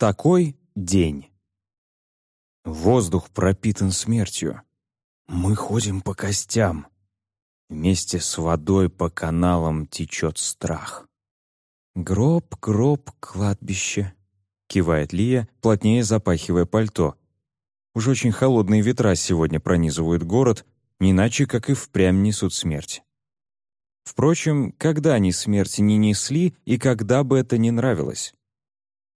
Такой день. Воздух пропитан смертью. Мы ходим по костям. Вместе с водой по каналам течет страх. «Гроб, гроб, кладбище», — кивает Лия, плотнее запахивая пальто. Уж очень холодные ветра сегодня пронизывают город, не иначе, как и впрямь несут смерть. Впрочем, когда они смерти не несли и когда бы это не нравилось?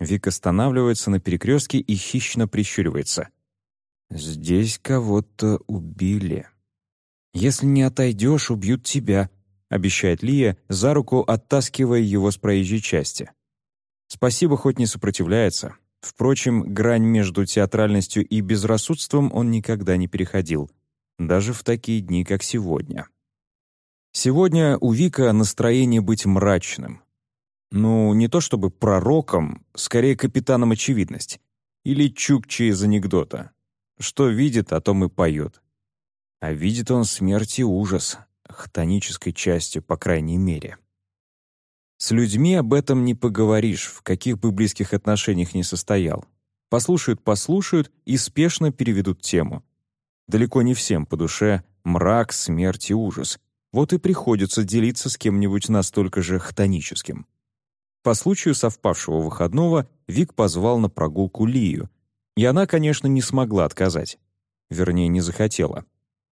Вик останавливается на перекрестке и хищно прищуривается. «Здесь кого-то убили. Если не отойдешь, убьют тебя», — обещает Лия, за руку оттаскивая его с проезжей части. Спасибо, хоть не сопротивляется. Впрочем, грань между театральностью и безрассудством он никогда не переходил, даже в такие дни, как сегодня. Сегодня у Вика настроение быть мрачным, ну, не то чтобы пророком, скорее капитаном очевидность. Или Чукчи из анекдота. Что видит, о том и поет. А видит он смерть и ужас, хтонической частью, по крайней мере. С людьми об этом не поговоришь, в каких бы близких отношениях ни состоял. Послушают-послушают и спешно переведут тему. Далеко не всем по душе мрак, смерть и ужас. Вот и приходится делиться с кем-нибудь настолько же хтоническим. По случаю совпавшего выходного Вик позвал на прогулку Лию, и она, конечно, не смогла отказать. Вернее, не захотела.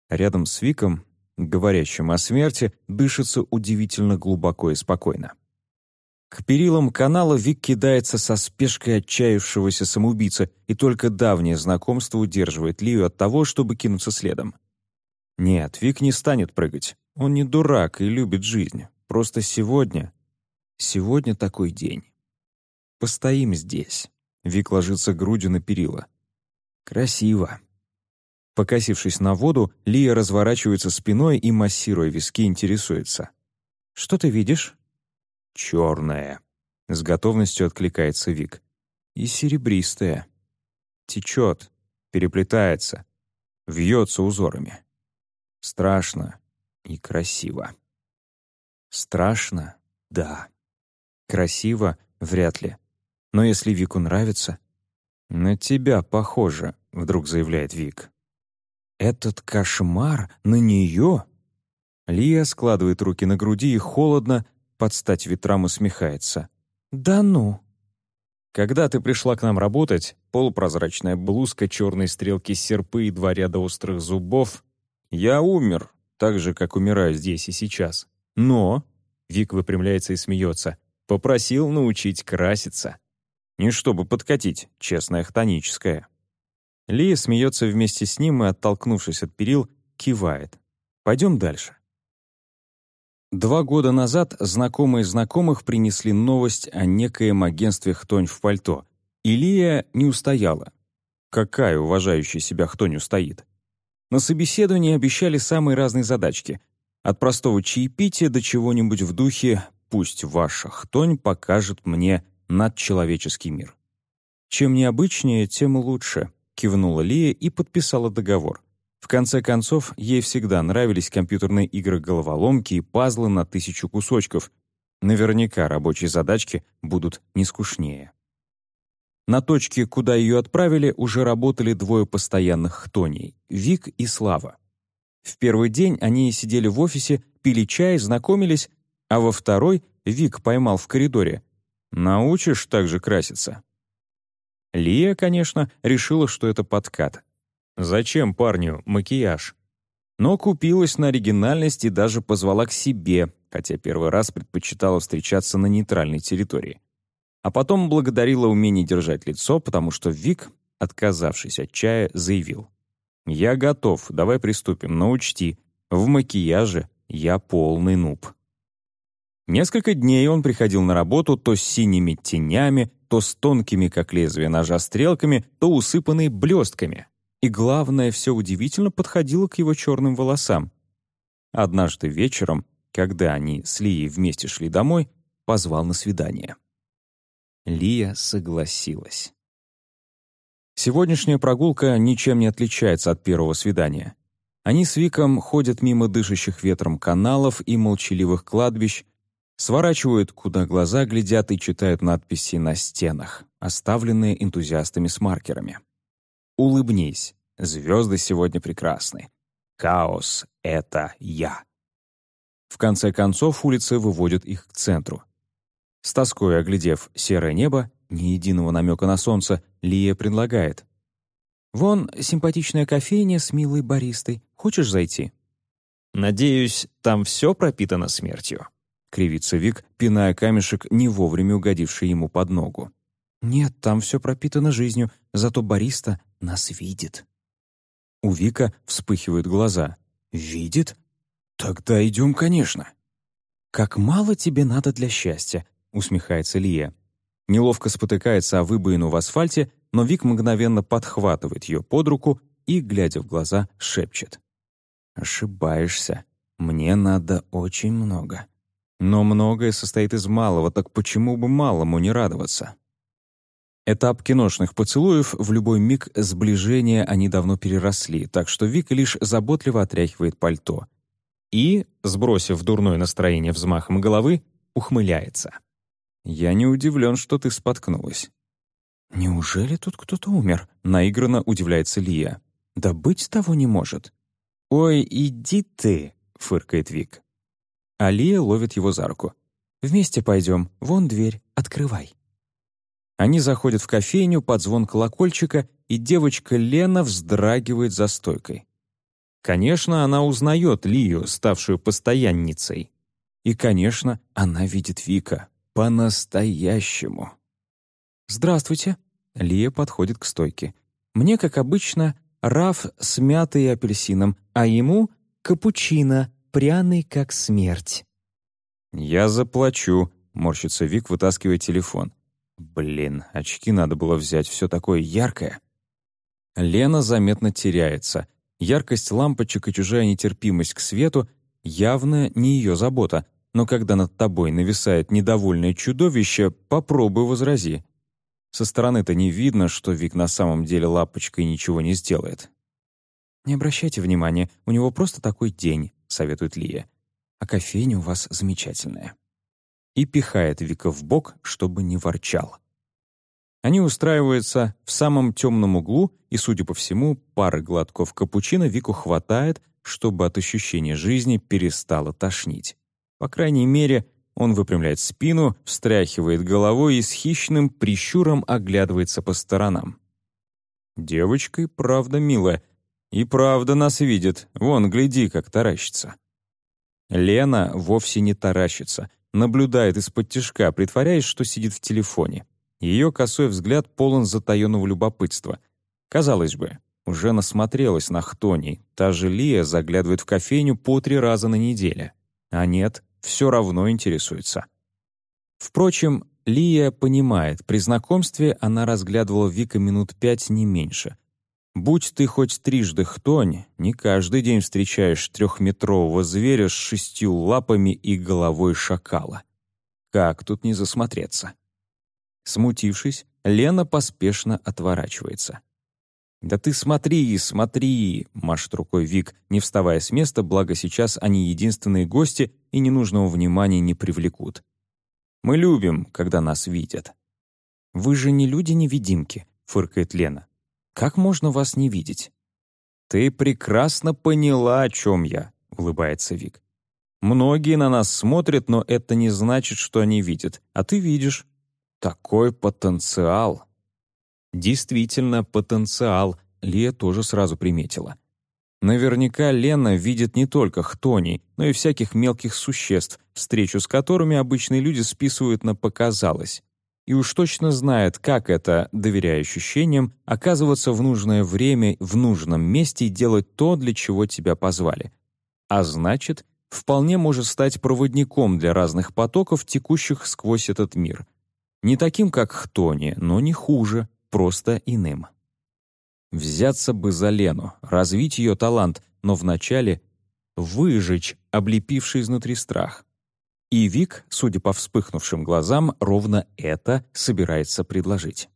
Рядом с Виком, говорящим о смерти, дышится удивительно глубоко и спокойно. К перилам канала Вик кидается со спешкой отчаявшегося самоубийца, и только давнее знакомство удерживает Лию от того, чтобы кинуться следом. Нет, Вик не станет прыгать. Он не дурак и любит жизнь. Просто сегодня Сегодня такой день. Постоим здесь. Вик ложится грудью на перила. Красиво. Покосившись на воду, Лия разворачивается спиной и, массируя виски, интересуется. «Что ты видишь?» «Черное», — с готовностью откликается Вик. «И серебристое. Течет, переплетается, вьется узорами. Страшно и красиво. Страшно, да. Красиво — вряд ли. Но если Вику нравится... «На тебя похоже», — вдруг заявляет Вик. «Этот кошмар на нее?» Лия складывает руки на груди и холодно, под стать ветрам усмехается. «Да ну!» Когда ты пришла к нам работать, полупрозрачная блузка, черные стрелки серпы и два ряда острых зубов, я умер, так же, как умираю здесь и сейчас. Но, Вик выпрямляется и смеется, Попросил научить краситься. Не чтобы подкатить, честная хтоническая. Лия смеется вместе с ним и, оттолкнувшись от перил, кивает. Пойдем дальше. Два года назад знакомые знакомых принесли новость о некоем агентстве «Хтонь в пальто», и Лия не устояла. Какая уважающая себя Хтонь устоит? На собеседовании обещали самые разные задачки. От простого чаепития до чего-нибудь в духе пусть ваша хтонь покажет мне надчеловеческий мир. Чем необычнее, тем лучше, кивнула Лия и подписала договор. В конце концов, ей всегда нравились компьютерные игры-головоломки и пазлы на тысячу кусочков. Наверняка рабочие задачки будут не скучнее. На точке, куда ее отправили, уже работали двое постоянных хтоней — Вик и Слава. В первый день они сидели в офисе, пили чай, знакомились, а во второй Вик поймал в коридоре. «Научишь так же краситься?» Лия, конечно, решила, что это подкат. Зачем парню макияж? Но купилась на оригинальность и даже позвала к себе, хотя первый раз предпочитала встречаться на нейтральной территории. А потом благодарила умение держать лицо, потому что Вик, отказавшись от чая, заявил. «Я готов, давай приступим, но учти, в макияже я полный нуб». Несколько дней он приходил на работу то с синими тенями, то с тонкими, как лезвие ножа, стрелками, то усыпанный блестками. И главное, все удивительно подходило к его черным волосам. Однажды вечером, когда они с Лией вместе шли домой, позвал на свидание. Лия согласилась. Сегодняшняя прогулка ничем не отличается от первого свидания. Они с Виком ходят мимо дышащих ветром каналов и молчаливых кладбищ, Сворачивают, куда глаза глядят и читают надписи на стенах, оставленные энтузиастами с маркерами. Улыбнись. Звезды сегодня прекрасны. Хаос — это я. В конце концов улицы выводят их к центру. С тоской оглядев серое небо, ни единого намека на солнце, Лия предлагает. «Вон симпатичная кофейня с милой баристой. Хочешь зайти?» «Надеюсь, там все пропитано смертью», — кривится Вик, пиная камешек, не вовремя угодивший ему под ногу. «Нет, там все пропитано жизнью, зато бариста нас видит». У Вика вспыхивают глаза. «Видит? Тогда идем, конечно». «Как мало тебе надо для счастья», — усмехается Лия. Неловко спотыкается о выбоину в асфальте, но Вик мгновенно подхватывает ее под руку и, глядя в глаза, шепчет. «Ошибаешься. Мне надо очень много. Но многое состоит из малого, так почему бы малому не радоваться?» Этап киношных поцелуев в любой миг сближения они давно переросли, так что Вик лишь заботливо отряхивает пальто. И, сбросив дурное настроение взмахом головы, ухмыляется. «Я не удивлен, что ты споткнулась». «Неужели тут кто-то умер?» — наигранно удивляется Лия. «Да быть того не может». «Ой, иди ты!» — фыркает Вик. А Лия ловит его за руку. «Вместе пойдем, вон дверь, открывай». Они заходят в кофейню под звон колокольчика, и девочка Лена вздрагивает за стойкой. Конечно, она узнает Лию, ставшую постоянницей. И, конечно, она видит Вика. По-настоящему. «Здравствуйте». Лия подходит к стойке. «Мне, как обычно, раф с мятой и апельсином, а ему — капучино, пряный как смерть». «Я заплачу», — морщится Вик, вытаскивая телефон. Блин, очки надо было взять, все такое яркое. Лена заметно теряется. Яркость лампочек и чужая нетерпимость к свету явно не ее забота, но когда над тобой нависает недовольное чудовище, попробуй возрази. Со стороны-то не видно, что Вик на самом деле лапочкой ничего не сделает. «Не обращайте внимания, у него просто такой день», — советует Лия. «А кофейня у вас замечательная» и пихает Вика в бок, чтобы не ворчал. Они устраиваются в самом темном углу, и, судя по всему, пары глотков капучино Вику хватает, чтобы от ощущения жизни перестало тошнить. По крайней мере, он выпрямляет спину, встряхивает головой и с хищным прищуром оглядывается по сторонам. Девочка правда милая. И правда нас видит. Вон, гляди, как таращится. Лена вовсе не таращится наблюдает из-под тишка, притворяясь, что сидит в телефоне. Ее косой взгляд полон затаенного любопытства. Казалось бы, уже насмотрелась на Хтони. Та же Лия заглядывает в кофейню по три раза на неделю. А нет, все равно интересуется. Впрочем, Лия понимает, при знакомстве она разглядывала Вика минут пять не меньше. Будь ты хоть трижды хтонь, не каждый день встречаешь трехметрового зверя с шестью лапами и головой шакала. Как тут не засмотреться? Смутившись, Лена поспешно отворачивается. «Да ты смотри, смотри!» — машет рукой Вик, не вставая с места, благо сейчас они единственные гости и ненужного внимания не привлекут. «Мы любим, когда нас видят». «Вы же не люди-невидимки», — фыркает Лена. Как можно вас не видеть?» «Ты прекрасно поняла, о чем я», — улыбается Вик. «Многие на нас смотрят, но это не значит, что они видят. А ты видишь. Такой потенциал». Действительно, потенциал, Лия тоже сразу приметила. Наверняка Лена видит не только хтоней, но и всяких мелких существ, встречу с которыми обычные люди списывают на «показалось» и уж точно знает, как это, доверяя ощущениям, оказываться в нужное время, в нужном месте и делать то, для чего тебя позвали. А значит, вполне может стать проводником для разных потоков, текущих сквозь этот мир. Не таким, как Хтони, но не хуже, просто иным. Взяться бы за Лену, развить ее талант, но вначале выжечь облепивший изнутри страх. И Вик, судя по вспыхнувшим глазам, ровно это собирается предложить.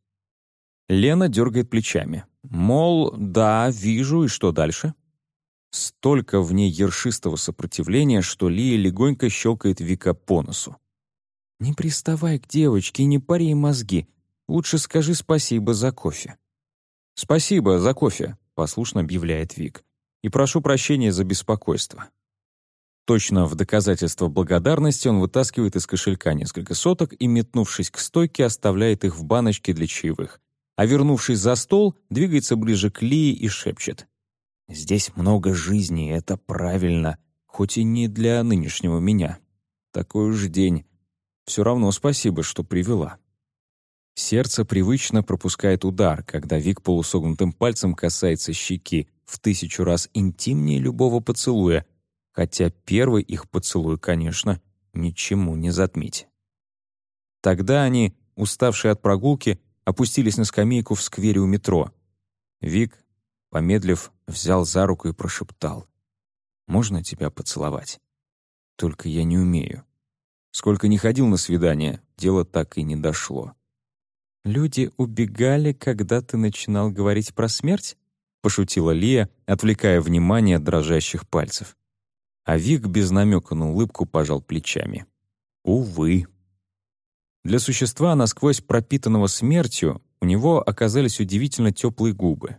Лена дергает плечами. Мол, да, вижу, и что дальше? Столько в ней ершистого сопротивления, что Лия легонько щелкает Вика по носу. «Не приставай к девочке не пари мозги. Лучше скажи спасибо за кофе». «Спасибо за кофе», — послушно объявляет Вик. «И прошу прощения за беспокойство». Точно в доказательство благодарности он вытаскивает из кошелька несколько соток и, метнувшись к стойке, оставляет их в баночке для чаевых. А вернувшись за стол, двигается ближе к Лии и шепчет. «Здесь много жизни, это правильно, хоть и не для нынешнего меня. Такой уж день. Все равно спасибо, что привела». Сердце привычно пропускает удар, когда Вик полусогнутым пальцем касается щеки, в тысячу раз интимнее любого поцелуя, хотя первый их поцелуй, конечно, ничему не затмить. Тогда они, уставшие от прогулки, опустились на скамейку в сквере у метро. Вик, помедлив, взял за руку и прошептал. «Можно тебя поцеловать? Только я не умею. Сколько не ходил на свидание, дело так и не дошло». «Люди убегали, когда ты начинал говорить про смерть?» — пошутила Лия, отвлекая внимание от дрожащих пальцев. А Вик без намека на улыбку пожал плечами. Увы. Для существа, насквозь пропитанного смертью, у него оказались удивительно теплые губы.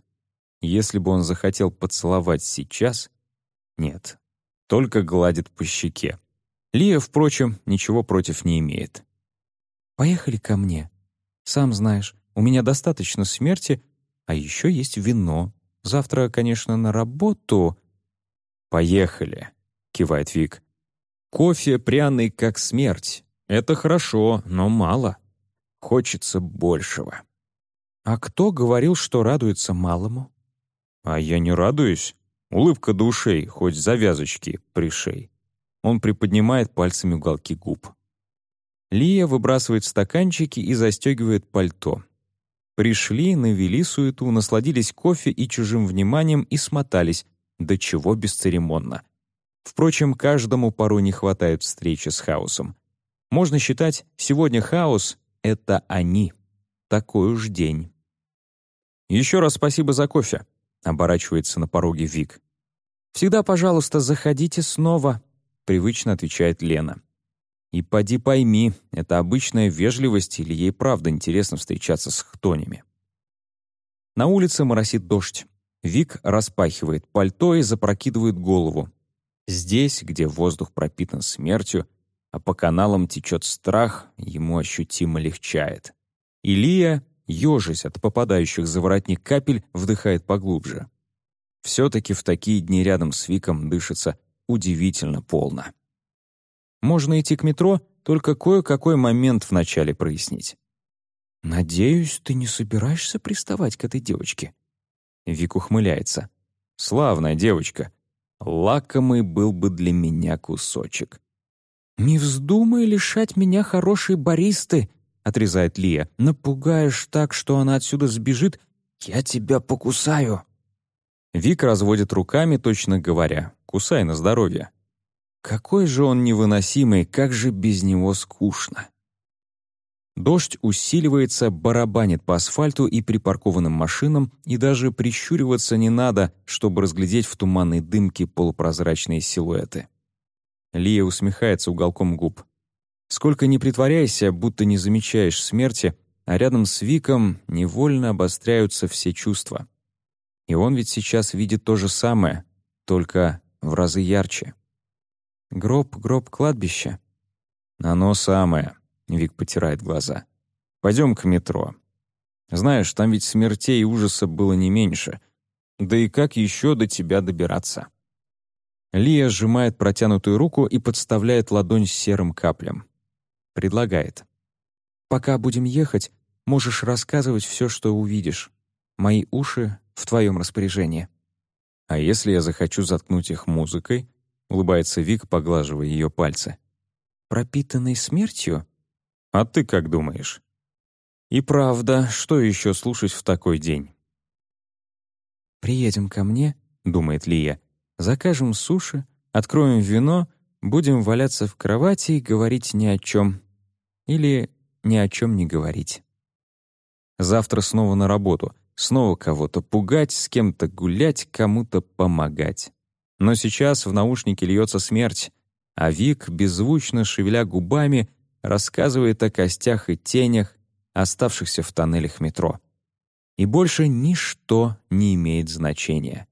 Если бы он захотел поцеловать сейчас, нет, только гладит по щеке. Лия, впрочем, ничего против не имеет. «Поехали ко мне. Сам знаешь, у меня достаточно смерти, а еще есть вино. Завтра, конечно, на работу...» «Поехали», — кивает Вик. «Кофе пряный, как смерть. Это хорошо, но мало. Хочется большего». «А кто говорил, что радуется малому?» «А я не радуюсь. Улыбка душей, хоть завязочки пришей». Он приподнимает пальцами уголки губ. Лия выбрасывает стаканчики и застегивает пальто. Пришли, навели суету, насладились кофе и чужим вниманием и смотались, до чего бесцеремонно. Впрочем, каждому порой не хватает встречи с хаосом. Можно считать, сегодня хаос — это они. Такой уж день. «Еще раз спасибо за кофе», — оборачивается на пороге Вик. «Всегда, пожалуйста, заходите снова», — привычно отвечает Лена. И поди пойми, это обычная вежливость или ей правда интересно встречаться с хтонями. На улице моросит дождь. Вик распахивает пальто и запрокидывает голову. Здесь, где воздух пропитан смертью, а по каналам течет страх, ему ощутимо легчает. Илия, ежась от попадающих за воротник капель, вдыхает поглубже. Все-таки в такие дни рядом с Виком дышится удивительно полно. Можно идти к метро, только кое-какой момент вначале прояснить. «Надеюсь, ты не собираешься приставать к этой девочке?» Вик ухмыляется. «Славная девочка. Лакомый был бы для меня кусочек. «Не вздумай лишать меня хорошей баристы», — отрезает Лия. «Напугаешь так, что она отсюда сбежит, я тебя покусаю». Вик разводит руками, точно говоря, «Кусай на здоровье». Какой же он невыносимый, как же без него скучно. Дождь усиливается, барабанит по асфальту и припаркованным машинам, и даже прищуриваться не надо, чтобы разглядеть в туманной дымке полупрозрачные силуэты. Лия усмехается уголком губ. Сколько ни притворяйся, будто не замечаешь смерти, а рядом с Виком невольно обостряются все чувства. И он ведь сейчас видит то же самое, только в разы ярче. Гроб, гроб, кладбище. Оно самое. Вик потирает глаза. «Пойдем к метро. Знаешь, там ведь смертей и ужаса было не меньше. Да и как еще до тебя добираться?» Лия сжимает протянутую руку и подставляет ладонь с серым каплем. Предлагает. «Пока будем ехать, можешь рассказывать все, что увидишь. Мои уши в твоем распоряжении». «А если я захочу заткнуть их музыкой?» — улыбается Вик, поглаживая ее пальцы. «Пропитанной смертью?» А ты как думаешь? И правда, что еще слушать в такой день? «Приедем ко мне», — думает Лия, «закажем суши, откроем вино, будем валяться в кровати и говорить ни о чем. Или ни о чем не говорить. Завтра снова на работу, снова кого-то пугать, с кем-то гулять, кому-то помогать. Но сейчас в наушнике льется смерть, а Вик, беззвучно шевеля губами, рассказывает о костях и тенях, оставшихся в тоннелях метро. И больше ничто не имеет значения.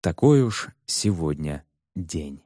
Такой уж сегодня день.